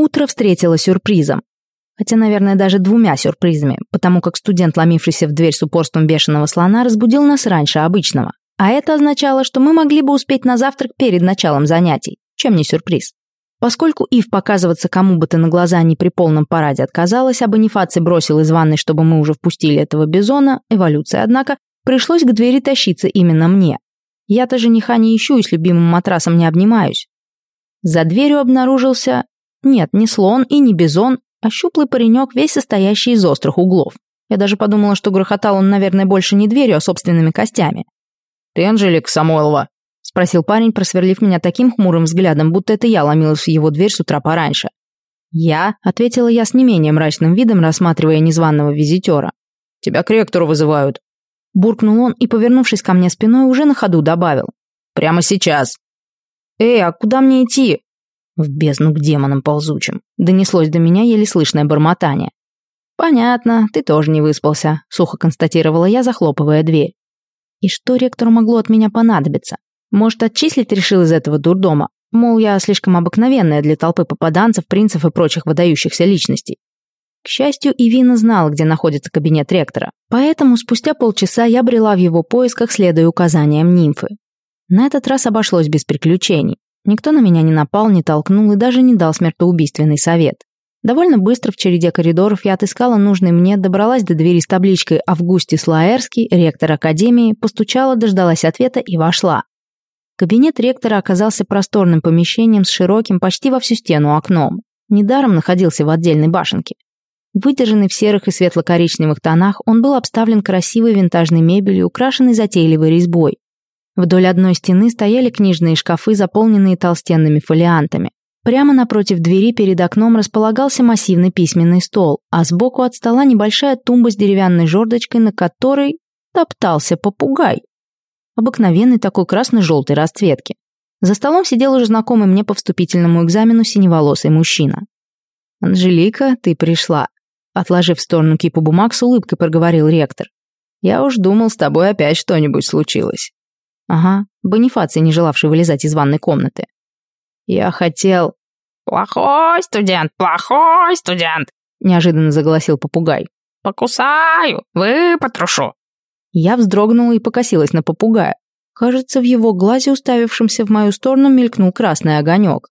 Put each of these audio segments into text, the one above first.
Утро встретило сюрпризом. Хотя, наверное, даже двумя сюрпризами, потому как студент, ломившийся в дверь с упорством бешеного слона, разбудил нас раньше обычного. А это означало, что мы могли бы успеть на завтрак перед началом занятий. Чем не сюрприз? Поскольку Ив показываться кому бы то на глаза не при полном параде отказалась, а Бонифаций бросил из ванной, чтобы мы уже впустили этого бизона, эволюция, однако, пришлось к двери тащиться именно мне. Я-то жениха не ищу и с любимым матрасом не обнимаюсь. За дверью обнаружился... Нет, не слон и не бизон, а щуплый паренек, весь состоящий из острых углов. Я даже подумала, что грохотал он, наверное, больше не дверью, а собственными костями. «Ты Анжелика Самойлова?» — спросил парень, просверлив меня таким хмурым взглядом, будто это я ломилась в его дверь с утра пораньше. «Я?» — ответила я с не менее мрачным видом, рассматривая незваного визитера. «Тебя к ректору вызывают». Буркнул он и, повернувшись ко мне спиной, уже на ходу добавил. «Прямо сейчас». «Эй, а куда мне идти?» В бездну к демонам ползучим. Донеслось до меня еле слышное бормотание. «Понятно, ты тоже не выспался», — сухо констатировала я, захлопывая дверь. И что ректору могло от меня понадобиться? Может, отчислить решил из этого дурдома? Мол, я слишком обыкновенная для толпы попаданцев, принцев и прочих выдающихся личностей. К счастью, Ивина знала, где находится кабинет ректора, поэтому спустя полчаса я брела в его поисках, следуя указаниям нимфы. На этот раз обошлось без приключений. Никто на меня не напал, не толкнул и даже не дал смертоубийственный совет. Довольно быстро в череде коридоров я отыскала нужный мне, добралась до двери с табличкой «Августис Лаэрский, ректор Академии», постучала, дождалась ответа и вошла. Кабинет ректора оказался просторным помещением с широким, почти во всю стену окном. Недаром находился в отдельной башенке. Выдержанный в серых и светло-коричневых тонах, он был обставлен красивой винтажной мебелью, украшенной затейливой резьбой. Вдоль одной стены стояли книжные шкафы, заполненные толстенными фолиантами. Прямо напротив двери перед окном располагался массивный письменный стол, а сбоку от стола небольшая тумба с деревянной жердочкой, на которой топтался попугай. Обыкновенный такой красно-желтой расцветки. За столом сидел уже знакомый мне по вступительному экзамену синеволосый мужчина. «Анжелика, ты пришла», — отложив в сторону кипу бумаг, с улыбкой проговорил ректор. «Я уж думал, с тобой опять что-нибудь случилось». Ага, Бонифаций, не желавший вылезать из ванной комнаты. Я хотел... «Плохой студент, плохой студент!» Неожиданно заголосил попугай. «Покусаю, выпотрошу!» Я вздрогнула и покосилась на попугая. Кажется, в его глазе, уставившемся в мою сторону, мелькнул красный огонек.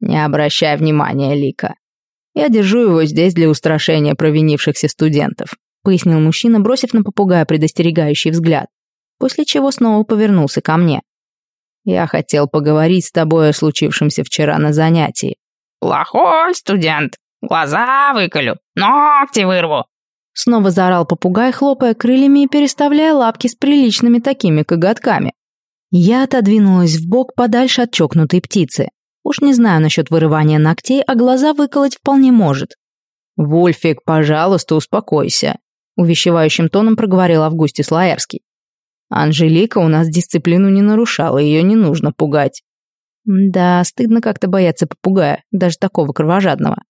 «Не обращай внимания, Лика. Я держу его здесь для устрашения провинившихся студентов», пояснил мужчина, бросив на попугая предостерегающий взгляд после чего снова повернулся ко мне. «Я хотел поговорить с тобой о случившемся вчера на занятии». «Плохой студент! Глаза выколю, ногти вырву!» Снова заорал попугай, хлопая крыльями и переставляя лапки с приличными такими коготками. Я отодвинулась в бок подальше от чокнутой птицы. Уж не знаю насчет вырывания ногтей, а глаза выколоть вполне может. «Вульфик, пожалуйста, успокойся», — увещевающим тоном проговорил Августис Лаэрский. Анжелика у нас дисциплину не нарушала, ее не нужно пугать. Да, стыдно как-то бояться попугая, даже такого кровожадного.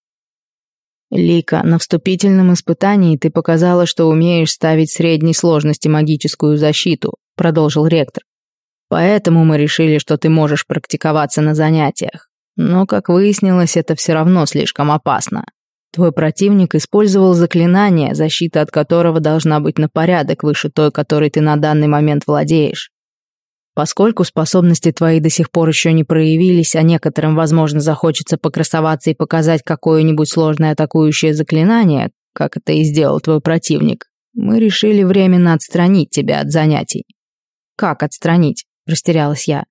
Лика, на вступительном испытании ты показала, что умеешь ставить средней сложности магическую защиту, продолжил ректор. Поэтому мы решили, что ты можешь практиковаться на занятиях. Но, как выяснилось, это все равно слишком опасно. Твой противник использовал заклинание, защита от которого должна быть на порядок выше той, которой ты на данный момент владеешь. Поскольку способности твои до сих пор еще не проявились, а некоторым, возможно, захочется покрасоваться и показать какое-нибудь сложное атакующее заклинание, как это и сделал твой противник, мы решили временно отстранить тебя от занятий. Как отстранить? Растерялась я.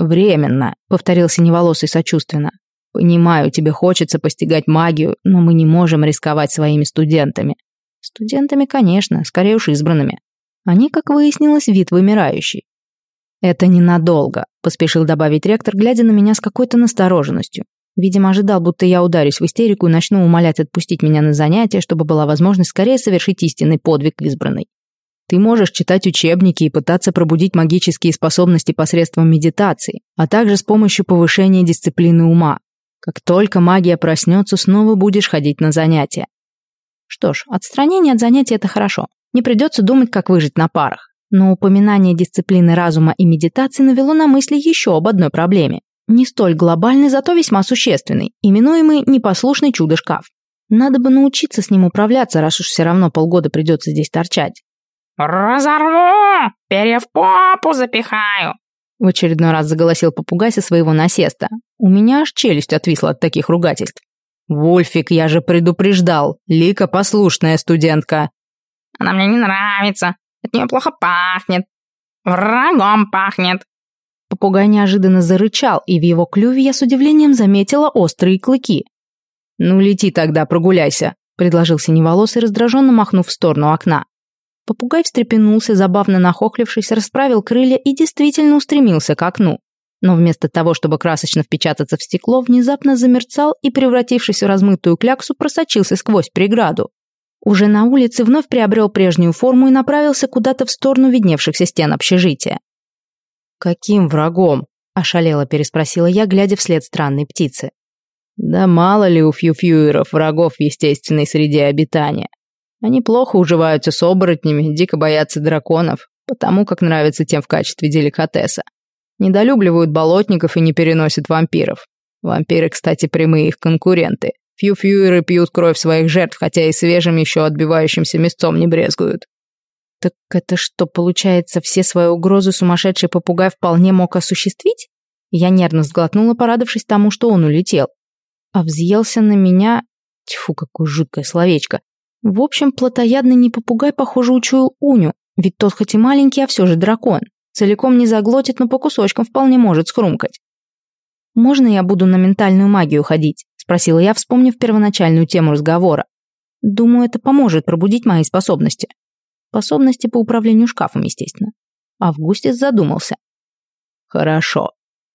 Временно, повторил синеволосый сочувственно. Понимаю, тебе хочется постигать магию, но мы не можем рисковать своими студентами. Студентами, конечно, скорее уж избранными. Они, как выяснилось, вид вымирающий. Это ненадолго, поспешил добавить ректор, глядя на меня с какой-то настороженностью. Видимо, ожидал, будто я ударюсь в истерику и начну умолять отпустить меня на занятия, чтобы была возможность скорее совершить истинный подвиг избранный. Ты можешь читать учебники и пытаться пробудить магические способности посредством медитации, а также с помощью повышения дисциплины ума. Как только магия проснется, снова будешь ходить на занятия. Что ж, отстранение от занятий – это хорошо. Не придется думать, как выжить на парах. Но упоминание дисциплины разума и медитации навело на мысли еще об одной проблеме. не столь глобальный, зато весьма существенный, именуемый непослушный чудо-шкаф. Надо бы научиться с ним управляться, раз уж все равно полгода придется здесь торчать. «Разорву! Перья в попу запихаю!» В очередной раз заголосил попугай со своего насеста. У меня аж челюсть отвисла от таких ругательств. «Вульфик, я же предупреждал. Лика послушная студентка». «Она мне не нравится. От нее плохо пахнет. Врагом пахнет». Попугай неожиданно зарычал, и в его клюве я с удивлением заметила острые клыки. «Ну, лети тогда, прогуляйся», — предложил синеволосый, раздраженно махнув в сторону окна. Попугай встрепенулся, забавно нахохлившись, расправил крылья и действительно устремился к окну. Но вместо того, чтобы красочно впечататься в стекло, внезапно замерцал и, превратившись в размытую кляксу, просочился сквозь преграду. Уже на улице вновь приобрел прежнюю форму и направился куда-то в сторону видневшихся стен общежития. «Каким врагом?» – ошалело переспросила я, глядя вслед странной птицы. «Да мало ли у фьюфьюеров врагов в естественной среде обитания. Они плохо уживаются с оборотнями, дико боятся драконов, потому как нравится тем в качестве деликатеса. Недолюбливают болотников и не переносят вампиров. Вампиры, кстати, прямые их конкуренты. Фью-фьюеры пьют кровь своих жертв, хотя и свежим еще отбивающимся мясцом не брезгуют. Так это что, получается, все свои угрозы сумасшедший попугай вполне мог осуществить? Я нервно сглотнула, порадовавшись тому, что он улетел. А взъелся на меня... Тьфу, какое жуткое словечко. В общем, плотоядный не попугай, похоже, учуял Уню, ведь тот хоть и маленький, а все же дракон. Целиком не заглотит, но по кусочкам вполне может схрумкать. «Можно я буду на ментальную магию ходить?» – спросила я, вспомнив первоначальную тему разговора. «Думаю, это поможет пробудить мои способности». Способности по управлению шкафом, естественно. Августис задумался. «Хорошо».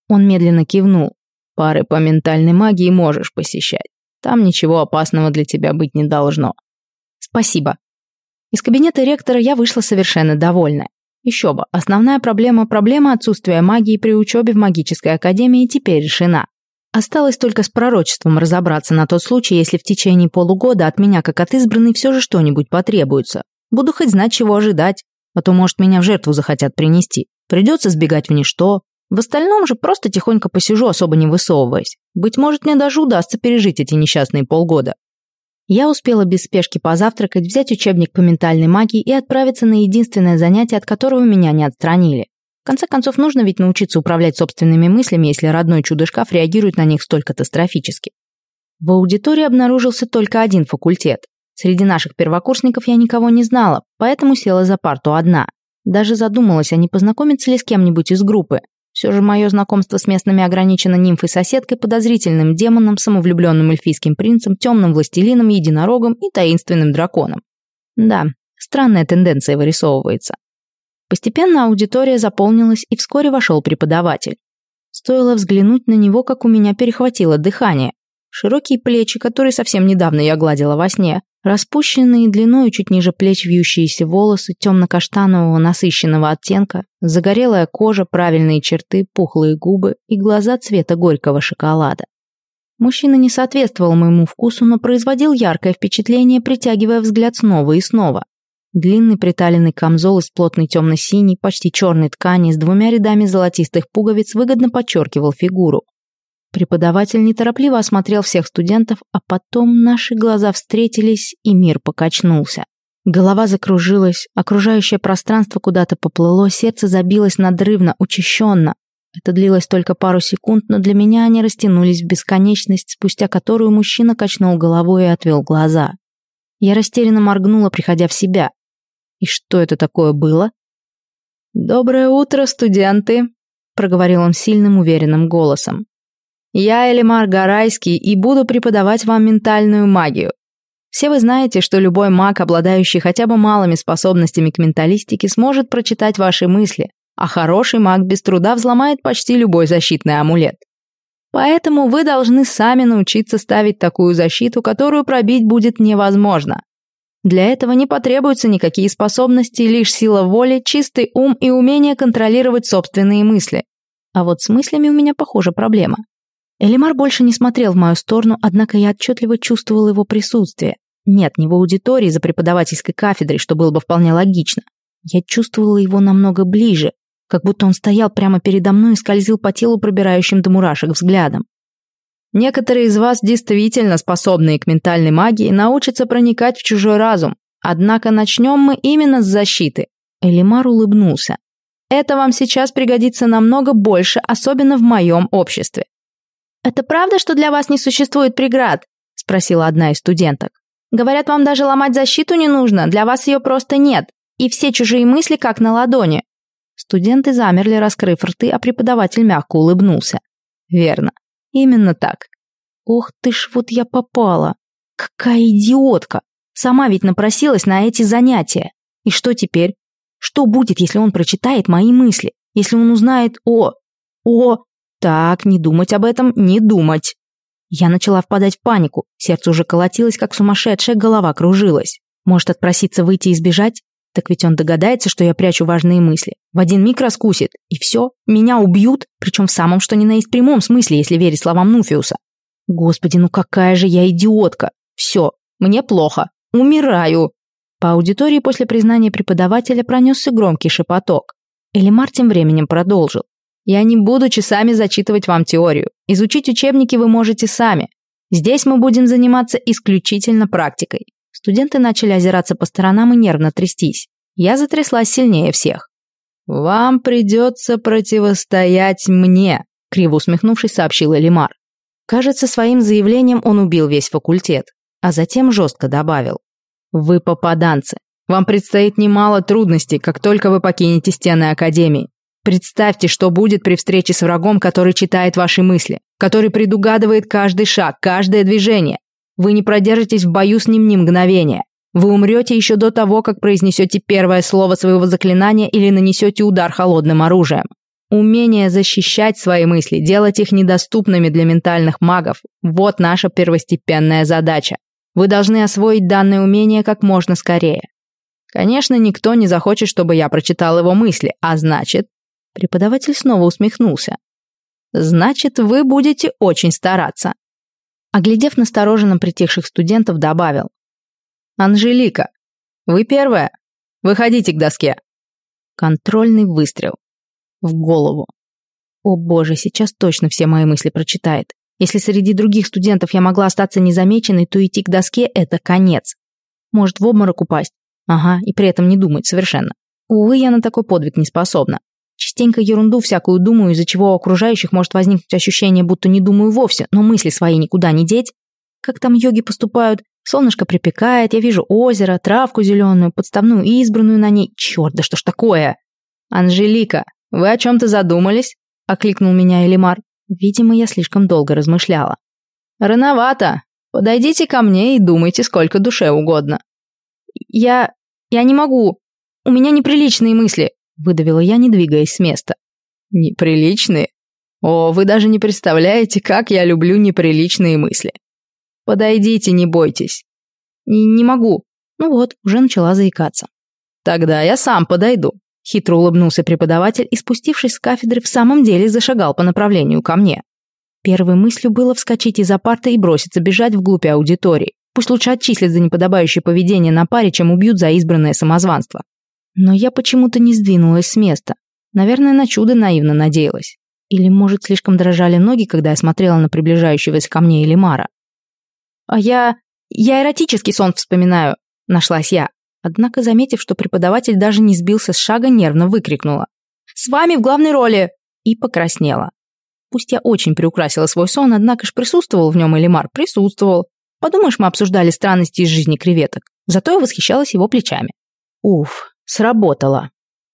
Он медленно кивнул. «Пары по ментальной магии можешь посещать. Там ничего опасного для тебя быть не должно. Спасибо. Из кабинета ректора я вышла совершенно довольная. Еще бы, основная проблема – проблема отсутствия магии при учебе в магической академии теперь решена. Осталось только с пророчеством разобраться на тот случай, если в течение полугода от меня, как от избранной, все же что-нибудь потребуется. Буду хоть знать, чего ожидать, а то, может, меня в жертву захотят принести. Придется сбегать в ничто. В остальном же просто тихонько посижу, особо не высовываясь. Быть может, мне даже удастся пережить эти несчастные полгода. Я успела без спешки позавтракать, взять учебник по ментальной магии и отправиться на единственное занятие, от которого меня не отстранили. В конце концов, нужно ведь научиться управлять собственными мыслями, если родной чудо-шкаф реагирует на них столь катастрофически. В аудитории обнаружился только один факультет. Среди наших первокурсников я никого не знала, поэтому села за парту одна. Даже задумалась, а не познакомиться ли с кем-нибудь из группы. Все же мое знакомство с местными ограничено нимфой-соседкой, подозрительным демоном, самовлюбленным эльфийским принцем, темным властелином, единорогом и таинственным драконом. Да, странная тенденция вырисовывается. Постепенно аудитория заполнилась, и вскоре вошел преподаватель. Стоило взглянуть на него, как у меня перехватило дыхание. Широкие плечи, которые совсем недавно я гладила во сне, Распущенные длиной чуть ниже плеч вьющиеся волосы темно-каштанового насыщенного оттенка, загорелая кожа, правильные черты, пухлые губы и глаза цвета горького шоколада. Мужчина не соответствовал моему вкусу, но производил яркое впечатление, притягивая взгляд снова и снова. Длинный приталенный камзол из плотной темно-синей, почти черной ткани с двумя рядами золотистых пуговиц выгодно подчеркивал фигуру. Преподаватель неторопливо осмотрел всех студентов, а потом наши глаза встретились, и мир покачнулся. Голова закружилась, окружающее пространство куда-то поплыло, сердце забилось надрывно, учащенно. Это длилось только пару секунд, но для меня они растянулись в бесконечность, спустя которую мужчина качнул головой и отвел глаза. Я растерянно моргнула, приходя в себя. И что это такое было? «Доброе утро, студенты!» — проговорил он сильным, уверенным голосом. Я Элимар Гарайский и буду преподавать вам ментальную магию. Все вы знаете, что любой маг, обладающий хотя бы малыми способностями к менталистике, сможет прочитать ваши мысли, а хороший маг без труда взломает почти любой защитный амулет. Поэтому вы должны сами научиться ставить такую защиту, которую пробить будет невозможно. Для этого не потребуются никакие способности, лишь сила воли, чистый ум и умение контролировать собственные мысли. А вот с мыслями у меня, похоже, проблема. Элимар больше не смотрел в мою сторону, однако я отчетливо чувствовал его присутствие. Нет, не в аудитории за преподавательской кафедрой, что было бы вполне логично. Я чувствовала его намного ближе, как будто он стоял прямо передо мной и скользил по телу пробирающим до мурашек взглядом. Некоторые из вас, действительно способные к ментальной магии, научатся проникать в чужой разум. Однако начнем мы именно с защиты. Элимар улыбнулся. Это вам сейчас пригодится намного больше, особенно в моем обществе. «Это правда, что для вас не существует преград?» – спросила одна из студенток. «Говорят, вам даже ломать защиту не нужно, для вас ее просто нет, и все чужие мысли как на ладони». Студенты замерли, раскрыв рты, а преподаватель мягко улыбнулся. «Верно. Именно так». «Ох ты ж, вот я попала! Какая идиотка! Сама ведь напросилась на эти занятия. И что теперь? Что будет, если он прочитает мои мысли? Если он узнает о... о... Так, не думать об этом, не думать. Я начала впадать в панику. Сердце уже колотилось, как сумасшедшая, голова кружилась. Может, отпроситься выйти и сбежать? Так ведь он догадается, что я прячу важные мысли. В один миг раскусит. И все, меня убьют, причем в самом что ни на есть прямом смысле, если верить словам Нуфиуса. Господи, ну какая же я идиотка. Все, мне плохо. Умираю. По аудитории после признания преподавателя пронесся громкий шепоток. Элимар тем временем продолжил. «Я не буду часами зачитывать вам теорию. Изучить учебники вы можете сами. Здесь мы будем заниматься исключительно практикой». Студенты начали озираться по сторонам и нервно трястись. Я затряслась сильнее всех. «Вам придется противостоять мне», — криво усмехнувшись, сообщил Элимар. Кажется, своим заявлением он убил весь факультет, а затем жестко добавил. Вы попаданцы. Вам предстоит немало трудностей, как только вы покинете стены Академии. Представьте, что будет при встрече с врагом, который читает ваши мысли, который предугадывает каждый шаг, каждое движение. Вы не продержитесь в бою с ним ни мгновения. Вы умрете еще до того, как произнесете первое слово своего заклинания или нанесете удар холодным оружием. Умение защищать свои мысли, делать их недоступными для ментальных магов – вот наша первостепенная задача. Вы должны освоить данное умение как можно скорее. Конечно, никто не захочет, чтобы я прочитал его мысли, а значит... Преподаватель снова усмехнулся. Значит, вы будете очень стараться. Оглядев настороженно притихших студентов, добавил. «Анжелика, вы первая. Выходите к доске». Контрольный выстрел. В голову. О боже, сейчас точно все мои мысли прочитает. Если среди других студентов я могла остаться незамеченной, то идти к доске – это конец. Может, в обморок упасть? Ага, и при этом не думать совершенно. Увы, я на такой подвиг не способна. Частенько ерунду всякую думаю, из-за чего у окружающих может возникнуть ощущение, будто не думаю вовсе, но мысли свои никуда не деть. Как там йоги поступают? Солнышко припекает, я вижу озеро, травку зеленую, подставную и избранную на ней. Черт, да что ж такое? «Анжелика, вы о чем-то задумались?» – окликнул меня Элимар. Видимо, я слишком долго размышляла. «Рановато. Подойдите ко мне и думайте сколько душе угодно». «Я... я не могу. У меня неприличные мысли», — выдавила я, не двигаясь с места. «Неприличные? О, вы даже не представляете, как я люблю неприличные мысли. Подойдите, не бойтесь». «Не, не могу. Ну вот, уже начала заикаться». «Тогда я сам подойду», Хитро улыбнулся преподаватель и, спустившись с кафедры, в самом деле зашагал по направлению ко мне. Первой мыслью было вскочить из-за парты и броситься бежать вглубь аудитории. Пусть лучше отчислят за неподобающее поведение на паре, чем убьют за избранное самозванство. Но я почему-то не сдвинулась с места. Наверное, на чудо наивно надеялась. Или, может, слишком дрожали ноги, когда я смотрела на приближающегося ко мне Элимара. «А я... я эротический сон вспоминаю», — нашлась я. Однако, заметив, что преподаватель даже не сбился с шага, нервно выкрикнула. «С вами в главной роли!» и покраснела. Пусть я очень приукрасила свой сон, однако ж присутствовал в нем Элимар, присутствовал. Подумаешь, мы обсуждали странности из жизни креветок. Зато я восхищалась его плечами. Уф, сработало.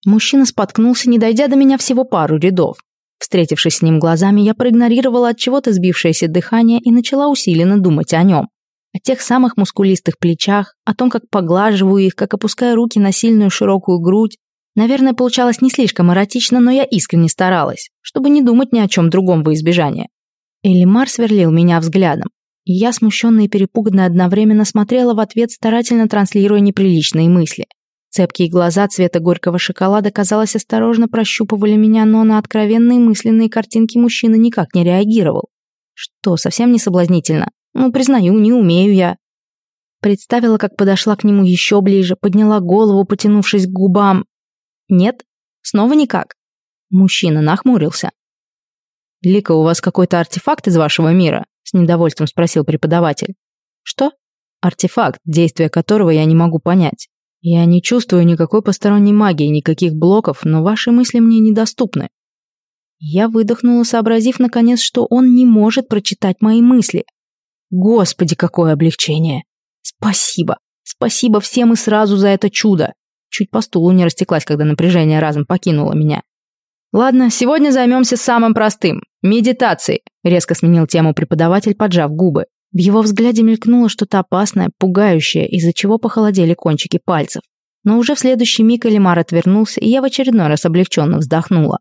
Мужчина споткнулся, не дойдя до меня всего пару рядов. Встретившись с ним глазами, я проигнорировала от чего-то сбившееся дыхание и начала усиленно думать о нем о тех самых мускулистых плечах, о том, как поглаживаю их, как опускаю руки на сильную широкую грудь. Наверное, получалось не слишком эротично, но я искренне старалась, чтобы не думать ни о чем другом во избежание. Элимар сверлил меня взглядом, и я, смущенная и перепуганная, одновременно смотрела в ответ, старательно транслируя неприличные мысли. Цепкие глаза цвета горького шоколада, казалось, осторожно прощупывали меня, но на откровенные мысленные картинки мужчина никак не реагировал. Что, совсем не соблазнительно? Ну, признаю, не умею я. Представила, как подошла к нему еще ближе, подняла голову, потянувшись к губам. Нет? Снова никак? Мужчина нахмурился. «Лика, у вас какой-то артефакт из вашего мира?» — с недовольством спросил преподаватель. «Что?» «Артефакт, действие которого я не могу понять. Я не чувствую никакой посторонней магии, никаких блоков, но ваши мысли мне недоступны». Я выдохнула, сообразив наконец, что он не может прочитать мои мысли. Господи, какое облегчение! Спасибо! Спасибо всем и сразу за это чудо! Чуть по стулу не растеклась, когда напряжение разом покинуло меня. «Ладно, сегодня займемся самым простым – медитацией», – резко сменил тему преподаватель, поджав губы. В его взгляде мелькнуло что-то опасное, пугающее, из-за чего похолодели кончики пальцев. Но уже в следующий миг Элимар отвернулся, и я в очередной раз облегченно вздохнула.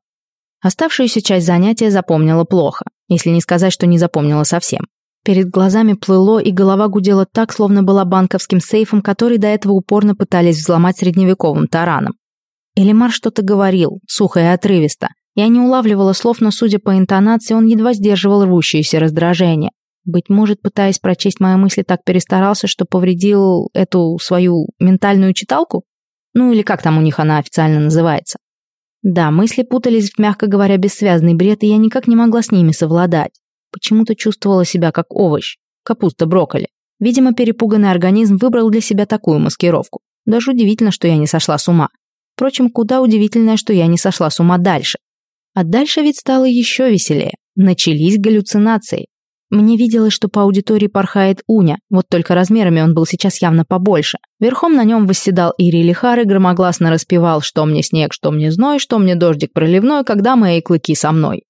Оставшуюся часть занятия запомнила плохо, если не сказать, что не запомнила совсем. Перед глазами плыло, и голова гудела так, словно была банковским сейфом, который до этого упорно пытались взломать средневековым тараном. Элимар что-то говорил, сухо и отрывисто. Я не улавливала слов, но, судя по интонации, он едва сдерживал рвущееся раздражение. Быть может, пытаясь прочесть мои мысли, так перестарался, что повредил эту свою ментальную читалку? Ну или как там у них она официально называется. Да, мысли путались в, мягко говоря, бессвязный бред, и я никак не могла с ними совладать. Почему-то чувствовала себя как овощ, капуста, брокколи. Видимо, перепуганный организм выбрал для себя такую маскировку. Даже удивительно, что я не сошла с ума. Впрочем, куда удивительное, что я не сошла с ума дальше. А дальше ведь стало еще веселее. Начались галлюцинации. Мне виделось, что по аудитории порхает Уня, вот только размерами он был сейчас явно побольше. Верхом на нем восседал Ири Лихар и громогласно распевал «Что мне снег, что мне зной, что мне дождик проливной, когда мои клыки со мной».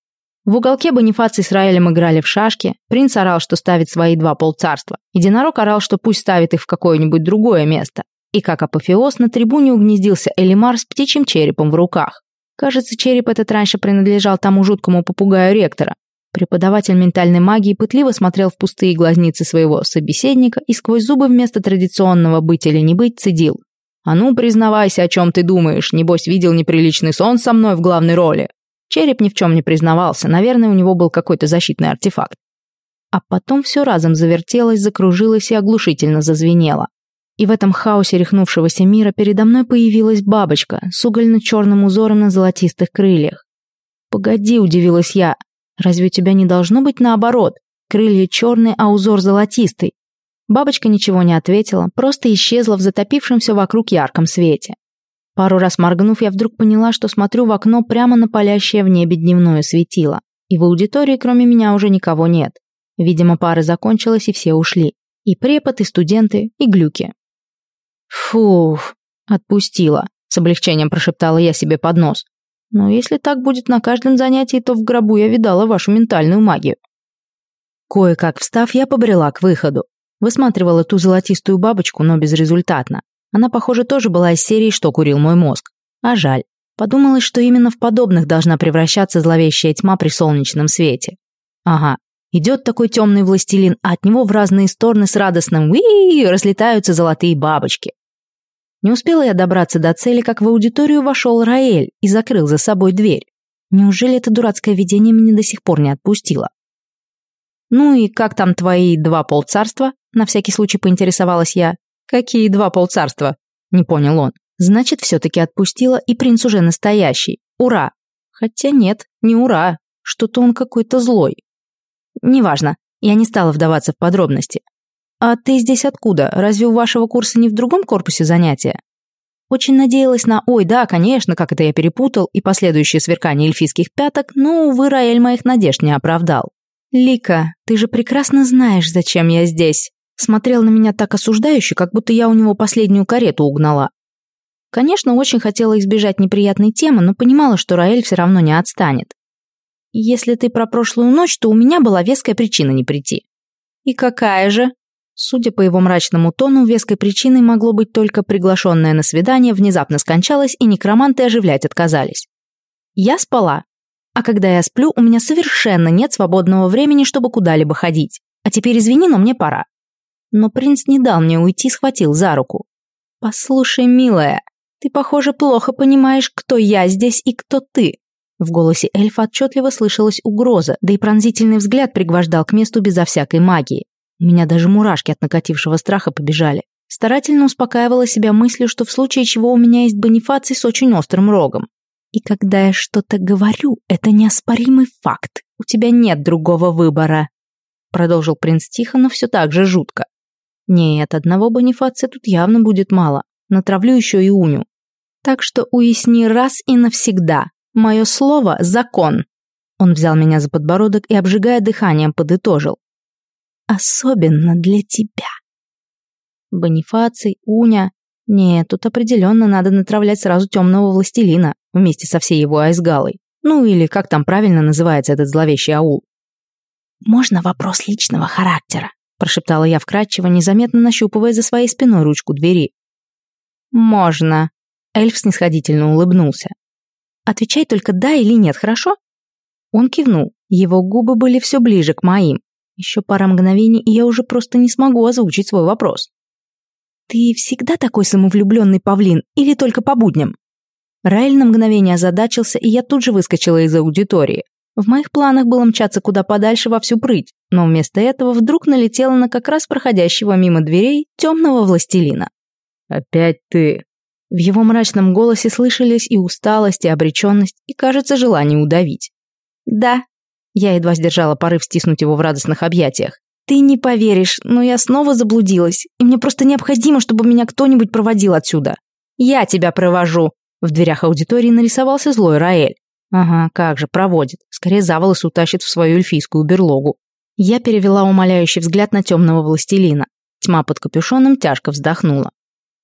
В уголке Бонифаций с Раэлем играли в шашки, принц орал, что ставит свои два полцарства, единорог орал, что пусть ставит их в какое-нибудь другое место. И как апофеоз на трибуне угнездился Элимар с птичьим черепом в руках. Кажется, череп этот раньше принадлежал тому жуткому попугаю ректора. Преподаватель ментальной магии пытливо смотрел в пустые глазницы своего собеседника и сквозь зубы вместо традиционного «быть или не быть» цедил. «А ну, признавайся, о чем ты думаешь, небось видел неприличный сон со мной в главной роли». Череп ни в чем не признавался, наверное, у него был какой-то защитный артефакт. А потом все разом завертелось, закружилось и оглушительно зазвенело. И в этом хаосе рехнувшегося мира передо мной появилась бабочка с угольно-черным узором на золотистых крыльях. «Погоди», — удивилась я, — «разве у тебя не должно быть наоборот? Крылья черные, а узор золотистый». Бабочка ничего не ответила, просто исчезла в затопившемся вокруг ярком свете. Пару раз моргнув, я вдруг поняла, что смотрю в окно прямо на палящее в небе дневное светило. И в аудитории кроме меня уже никого нет. Видимо, пара закончилась, и все ушли. И препод, и студенты, и глюки. «Фух, отпустила», — с облегчением прошептала я себе под нос. «Но если так будет на каждом занятии, то в гробу я видала вашу ментальную магию». Кое-как встав, я побрела к выходу. Высматривала ту золотистую бабочку, но безрезультатно. Она, похоже, тоже была из серии «Что курил мой мозг». А жаль. Подумалось, что именно в подобных должна превращаться зловещая тьма при солнечном свете. Ага, Идет такой темный властелин, а от него в разные стороны с радостным уи разлетаются золотые бабочки. Не успела я добраться до цели, как в аудиторию вошел Раэль и закрыл за собой дверь. Неужели это дурацкое видение меня до сих пор не отпустило? «Ну и как там твои два полцарства?» На всякий случай поинтересовалась я. «Какие два полцарства?» Не понял он. «Значит, все-таки отпустила, и принц уже настоящий. Ура!» Хотя нет, не ура. Что-то он какой-то злой. Неважно, я не стала вдаваться в подробности. «А ты здесь откуда? Разве у вашего курса не в другом корпусе занятия?» Очень надеялась на «Ой, да, конечно, как это я перепутал» и последующее сверкание эльфийских пяток, но, увы, Раэль моих надежд не оправдал. «Лика, ты же прекрасно знаешь, зачем я здесь». Смотрел на меня так осуждающе, как будто я у него последнюю карету угнала. Конечно, очень хотела избежать неприятной темы, но понимала, что Раэль все равно не отстанет. Если ты про прошлую ночь, то у меня была веская причина не прийти. И какая же? Судя по его мрачному тону, веской причиной могло быть только приглашенное на свидание внезапно скончалось, и некроманты оживлять отказались. Я спала. А когда я сплю, у меня совершенно нет свободного времени, чтобы куда-либо ходить. А теперь извини, но мне пора. Но принц не дал мне уйти, схватил за руку. «Послушай, милая, ты, похоже, плохо понимаешь, кто я здесь и кто ты. В голосе эльфа отчетливо слышалась угроза, да и пронзительный взгляд пригвождал к месту безо всякой магии. У меня даже мурашки от накатившего страха побежали. Старательно успокаивала себя мыслью, что в случае чего у меня есть бонифаций с очень острым рогом. И когда я что-то говорю, это неоспоримый факт. У тебя нет другого выбора. Продолжил принц тихо, но все так же жутко. Нет, одного бонифация тут явно будет мало. Натравлю еще и уню. Так что уясни раз и навсегда. Мое слово – закон. Он взял меня за подбородок и, обжигая дыханием, подытожил. Особенно для тебя. Бонифаций, Уня. Нет, тут определенно надо натравлять сразу темного властелина вместе со всей его айсгалой. Ну или как там правильно называется этот зловещий аул. «Можно вопрос личного характера?» прошептала я вкратчиво, незаметно нащупывая за своей спиной ручку двери. «Можно», — эльф снисходительно улыбнулся. «Отвечай только да или нет, хорошо?» Он кивнул, его губы были все ближе к моим. Еще пара мгновений, и я уже просто не смогу озвучить свой вопрос. «Ты всегда такой самовлюбленный павлин или только по будням?» Раэль на мгновение озадачился, и я тут же выскочила из аудитории. В моих планах было мчаться куда подальше во всю прыть, но вместо этого вдруг налетела на как раз проходящего мимо дверей темного властелина. «Опять ты!» В его мрачном голосе слышались и усталость, и обреченность, и, кажется, желание удавить. «Да». Я едва сдержала порыв стиснуть его в радостных объятиях. «Ты не поверишь, но я снова заблудилась, и мне просто необходимо, чтобы меня кто-нибудь проводил отсюда. Я тебя провожу!» В дверях аудитории нарисовался злой Раэль. Ага, как же, проводит. Скорее за волосы утащит в свою эльфийскую берлогу. Я перевела умоляющий взгляд на темного властелина. Тьма под капюшоном тяжко вздохнула.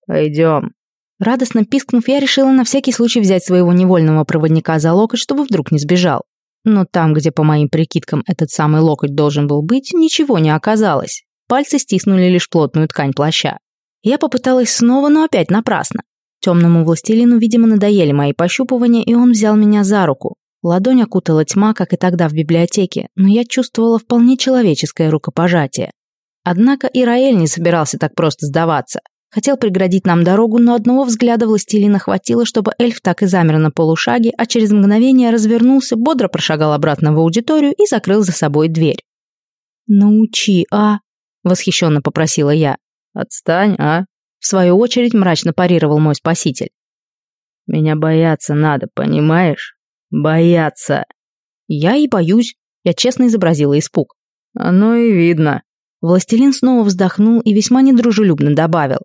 «Пойдем». Радостно пискнув, я решила на всякий случай взять своего невольного проводника за локоть, чтобы вдруг не сбежал. Но там, где, по моим прикидкам, этот самый локоть должен был быть, ничего не оказалось. Пальцы стиснули лишь плотную ткань плаща. Я попыталась снова, но опять напрасно. Темному властелину, видимо, надоели мои пощупывания, и он взял меня за руку. Ладонь окутала тьма, как и тогда в библиотеке, но я чувствовала вполне человеческое рукопожатие. Однако и Раэль не собирался так просто сдаваться. Хотел преградить нам дорогу, но одного взгляда властелина хватило, чтобы эльф так и замер на полушаге, а через мгновение развернулся, бодро прошагал обратно в аудиторию и закрыл за собой дверь. «Научи, а?» — восхищенно попросила я. «Отстань, а?» В свою очередь мрачно парировал мой спаситель. «Меня бояться надо, понимаешь? Бояться!» «Я и боюсь», — я честно изобразила испуг. «Оно и видно». Властелин снова вздохнул и весьма недружелюбно добавил.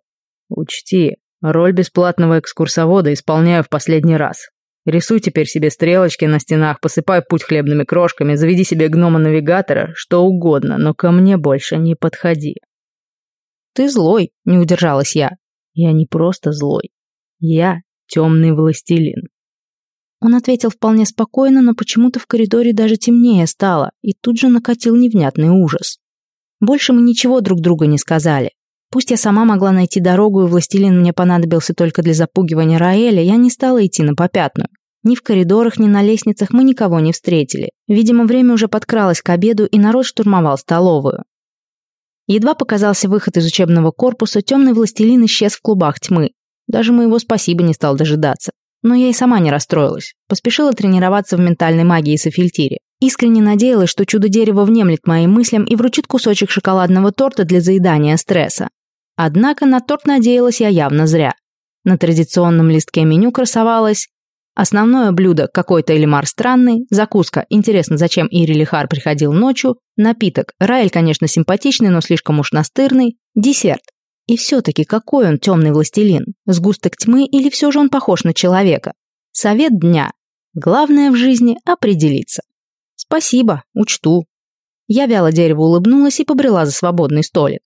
«Учти, роль бесплатного экскурсовода исполняю в последний раз. Рисуй теперь себе стрелочки на стенах, посыпай путь хлебными крошками, заведи себе гнома-навигатора, что угодно, но ко мне больше не подходи. «Ты злой», — не удержалась я. «Я не просто злой. Я темный властелин». Он ответил вполне спокойно, но почему-то в коридоре даже темнее стало, и тут же накатил невнятный ужас. Больше мы ничего друг друга не сказали. Пусть я сама могла найти дорогу, и властелин мне понадобился только для запугивания Раэля, я не стала идти на попятную. Ни в коридорах, ни на лестницах мы никого не встретили. Видимо, время уже подкралось к обеду, и народ штурмовал столовую. Едва показался выход из учебного корпуса, темный властелин исчез в клубах тьмы. Даже моего спасибо не стал дожидаться. Но я и сама не расстроилась. Поспешила тренироваться в ментальной магии Софильтире. Искренне надеялась, что чудо-дерево внемлет моим мыслям и вручит кусочек шоколадного торта для заедания стресса. Однако на торт надеялась я явно зря. На традиционном листке меню красовалось Основное блюдо какой-то Элимар странный, закуска, интересно, зачем Ири Лихар приходил ночью, напиток, Раэль, конечно, симпатичный, но слишком уж настырный, десерт. И все-таки какой он темный властелин? Сгусток тьмы или все же он похож на человека? Совет дня. Главное в жизни – определиться. Спасибо, учту. Я вяло дереву улыбнулась и побрела за свободный столик.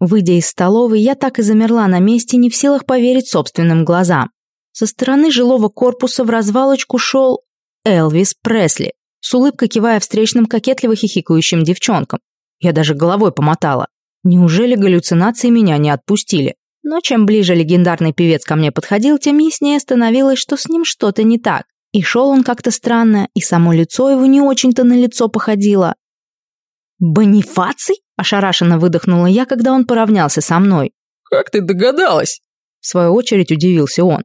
Выйдя из столовой, я так и замерла на месте, не в силах поверить собственным глазам. Со стороны жилого корпуса в развалочку шел Элвис Пресли, с улыбкой кивая встречным кокетливо хихикающим девчонкам. Я даже головой помотала. Неужели галлюцинации меня не отпустили? Но чем ближе легендарный певец ко мне подходил, тем яснее становилось, что с ним что-то не так. И шел он как-то странно, и само лицо его не очень-то на лицо походило. «Бонифаций?» – ошарашенно выдохнула я, когда он поравнялся со мной. «Как ты догадалась?» В свою очередь удивился он.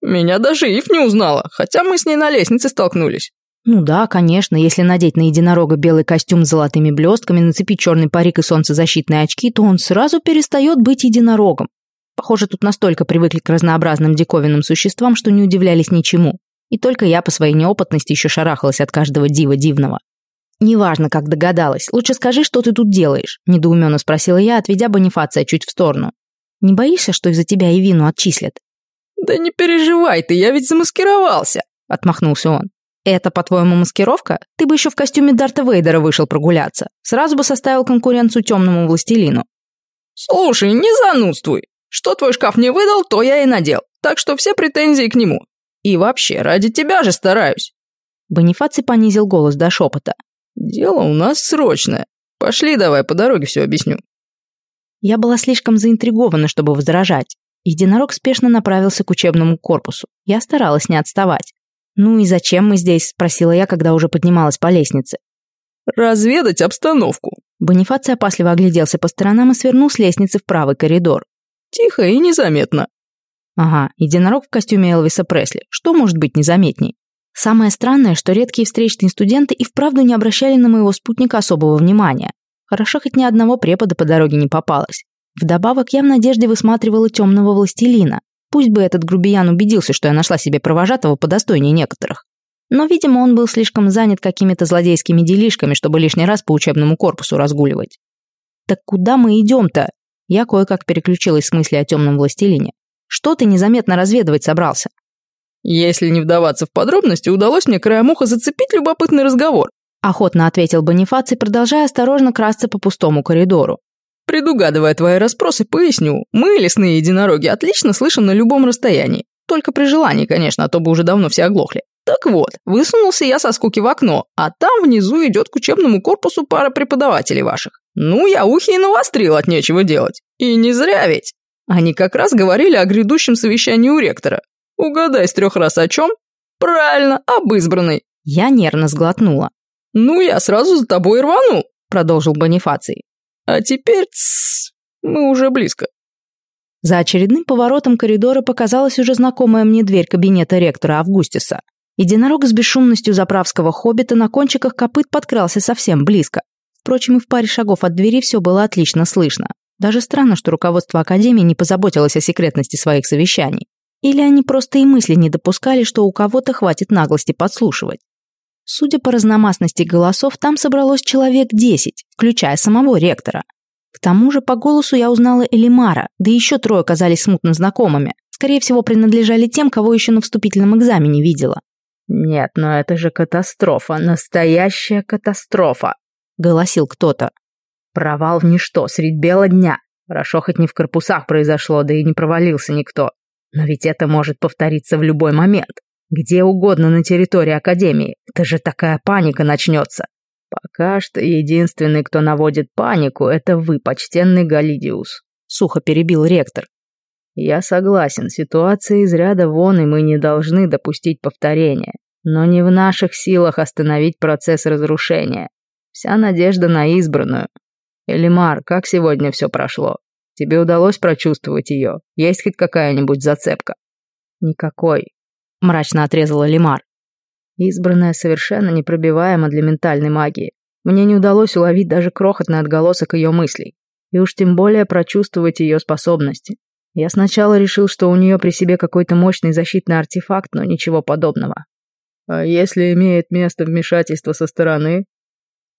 Меня даже Ив не узнала, хотя мы с ней на лестнице столкнулись. Ну да, конечно, если надеть на единорога белый костюм с золотыми блестками, нацепить черный парик и солнцезащитные очки, то он сразу перестает быть единорогом. Похоже, тут настолько привыкли к разнообразным диковинным существам, что не удивлялись ничему. И только я по своей неопытности еще шарахалась от каждого дива дивного. «Неважно, как догадалась. Лучше скажи, что ты тут делаешь», – недоуменно спросила я, отведя Бонифация чуть в сторону. «Не боишься, что из-за тебя и вину отчислят?» «Да не переживай ты, я ведь замаскировался», – отмахнулся он. «Это, по-твоему, маскировка? Ты бы еще в костюме Дарта Вейдера вышел прогуляться. Сразу бы составил конкуренцию темному властелину». «Слушай, не занудствуй. Что твой шкаф не выдал, то я и надел. Так что все претензии к нему. И вообще, ради тебя же стараюсь». Бонифаций понизил голос до шепота. «Дело у нас срочное. Пошли давай, по дороге все объясню». Я была слишком заинтригована, чтобы возражать. Единорог спешно направился к учебному корпусу. Я старалась не отставать. «Ну и зачем мы здесь?» – спросила я, когда уже поднималась по лестнице. «Разведать обстановку». Бонифаций опасливо огляделся по сторонам и свернул с лестницы в правый коридор. «Тихо и незаметно». Ага, единорог в костюме Элвиса Пресли. Что может быть незаметней? Самое странное, что редкие встречные студенты и вправду не обращали на моего спутника особого внимания. Хорошо, хоть ни одного препода по дороге не попалось. Вдобавок, я в надежде высматривала темного властелина. Пусть бы этот грубиян убедился, что я нашла себе провожатого подостойнее некоторых. Но, видимо, он был слишком занят какими-то злодейскими делишками, чтобы лишний раз по учебному корпусу разгуливать. «Так куда мы идем-то?» Я кое-как переключилась с мысли о темном властелине. «Что ты незаметно разведывать собрался?» Если не вдаваться в подробности, удалось мне краем уха зацепить любопытный разговор. Охотно ответил Бонифаций, продолжая осторожно красться по пустому коридору. Предугадывая твои расспросы, поясню. Мы, лесные единороги, отлично слышим на любом расстоянии. Только при желании, конечно, а то бы уже давно все оглохли. Так вот, высунулся я со скуки в окно, а там внизу идет к учебному корпусу пара преподавателей ваших. Ну, я ухи и навострил от нечего делать. И не зря ведь. Они как раз говорили о грядущем совещании у ректора. Угадай с трех раз о чем? Правильно, об избранной. Я нервно сглотнула. Ну, я сразу за тобой рванул, продолжил Бонифаций. А теперь, тссс, мы уже близко. За очередным поворотом коридора показалась уже знакомая мне дверь кабинета ректора Августиса. Единорог с бесшумностью заправского хоббита на кончиках копыт подкрался совсем близко. Впрочем, и в паре шагов от двери все было отлично слышно. Даже странно, что руководство Академии не позаботилось о секретности своих совещаний. Или они просто и мысли не допускали, что у кого-то хватит наглости подслушивать. Судя по разномастности голосов, там собралось человек десять, включая самого ректора. К тому же по голосу я узнала Элимара, да еще трое оказались смутно знакомыми. Скорее всего, принадлежали тем, кого еще на вступительном экзамене видела. «Нет, но это же катастрофа, настоящая катастрофа», — голосил кто-то. «Провал в ничто, средь бела дня. Хорошо, хоть не в корпусах произошло, да и не провалился никто. Но ведь это может повториться в любой момент. Где угодно на территории Академии. Это же такая паника начнется. Пока что единственный, кто наводит панику, это вы, почтенный Галидиус. Сухо перебил ректор. Я согласен, ситуация из ряда вон, и мы не должны допустить повторения. Но не в наших силах остановить процесс разрушения. Вся надежда на избранную. Элимар, как сегодня все прошло? Тебе удалось прочувствовать ее? Есть хоть какая-нибудь зацепка?» «Никакой», — мрачно отрезала Лимар. «Избранная совершенно непробиваема для ментальной магии. Мне не удалось уловить даже крохотный отголосок ее мыслей. И уж тем более прочувствовать ее способности. Я сначала решил, что у нее при себе какой-то мощный защитный артефакт, но ничего подобного. А если имеет место вмешательство со стороны?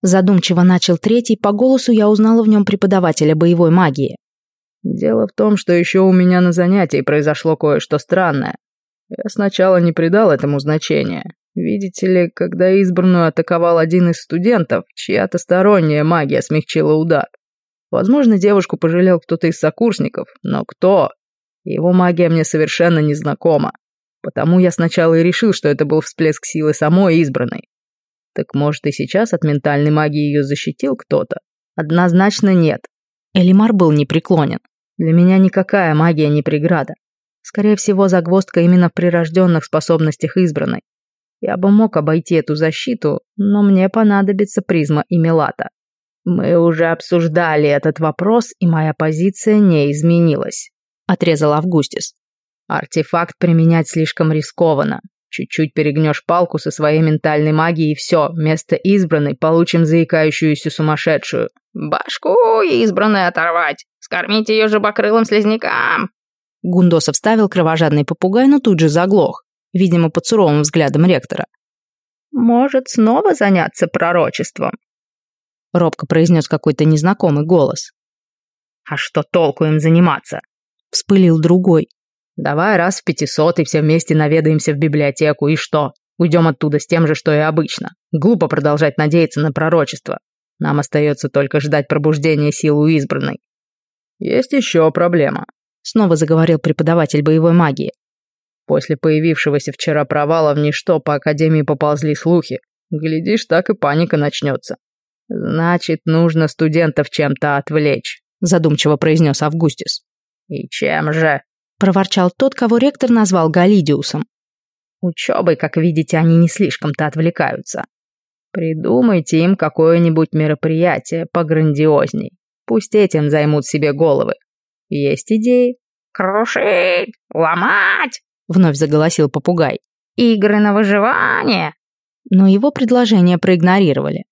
Задумчиво начал третий, по голосу я узнала в нем преподавателя боевой магии. Дело в том, что еще у меня на занятии произошло кое-что странное. Я сначала не придал этому значения. Видите ли, когда избранную атаковал один из студентов, чья-то сторонняя магия смягчила удар. Возможно, девушку пожалел кто-то из сокурсников, но кто? Его магия мне совершенно не знакома. Потому я сначала и решил, что это был всплеск силы самой избранной. Так может и сейчас от ментальной магии ее защитил кто-то? Однозначно нет. Элимар был непреклонен. Для меня никакая магия не преграда. Скорее всего, загвоздка именно в прирожденных способностях избранной. Я бы мог обойти эту защиту, но мне понадобится призма и Мелата. Мы уже обсуждали этот вопрос, и моя позиция не изменилась, отрезал Августис. Артефакт применять слишком рискованно. Чуть-чуть перегнешь палку со своей ментальной магией и все, вместо избранной получим заикающуюся сумасшедшую. «Башку избранной оторвать! Скормить ее же бокрылым слизнякам!» Гундосов вставил кровожадный попугай, но тут же заглох. видимо, под суровым взглядом ректора. «Может, снова заняться пророчеством?» Робко произнес какой-то незнакомый голос. «А что толку им заниматься?» Вспылил другой. «Давай раз в пятисот и все вместе наведаемся в библиотеку, и что? Уйдем оттуда с тем же, что и обычно. Глупо продолжать надеяться на пророчество. Нам остается только ждать пробуждения сил у избранной». «Есть еще проблема», — снова заговорил преподаватель боевой магии. После появившегося вчера провала в ничто по Академии поползли слухи. Глядишь, так и паника начнется. Значит, нужно студентов чем-то отвлечь, задумчиво произнес Августис. И чем же? проворчал тот, кого ректор назвал Галидиусом. Учебой, как видите, они не слишком-то отвлекаются. Придумайте им какое-нибудь мероприятие пограндиозней. Пусть этим займут себе головы. Есть идеи? Крушить! Ломать! Вновь заголосил попугай. Игры на выживание! Но его предложение проигнорировали.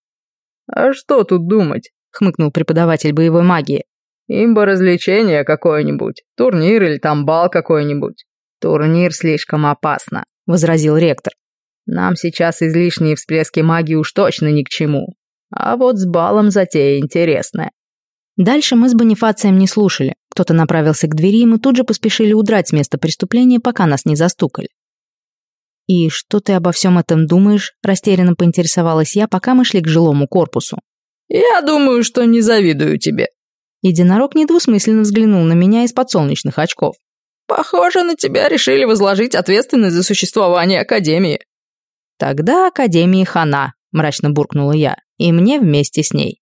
«А что тут думать?» — хмыкнул преподаватель боевой магии. «Им бы развлечение какое-нибудь, турнир или там бал какой-нибудь». «Турнир слишком опасно», — возразил ректор. «Нам сейчас излишние всплески магии уж точно ни к чему. А вот с балом затея интересная». Дальше мы с Бонифацием не слушали. Кто-то направился к двери, и мы тут же поспешили удрать с места преступления, пока нас не застукали. «И что ты обо всем этом думаешь?» – растерянно поинтересовалась я, пока мы шли к жилому корпусу. «Я думаю, что не завидую тебе». Единорог недвусмысленно взглянул на меня из-под солнечных очков. «Похоже, на тебя решили возложить ответственность за существование Академии». «Тогда Академии хана», – мрачно буркнула я, – «и мне вместе с ней».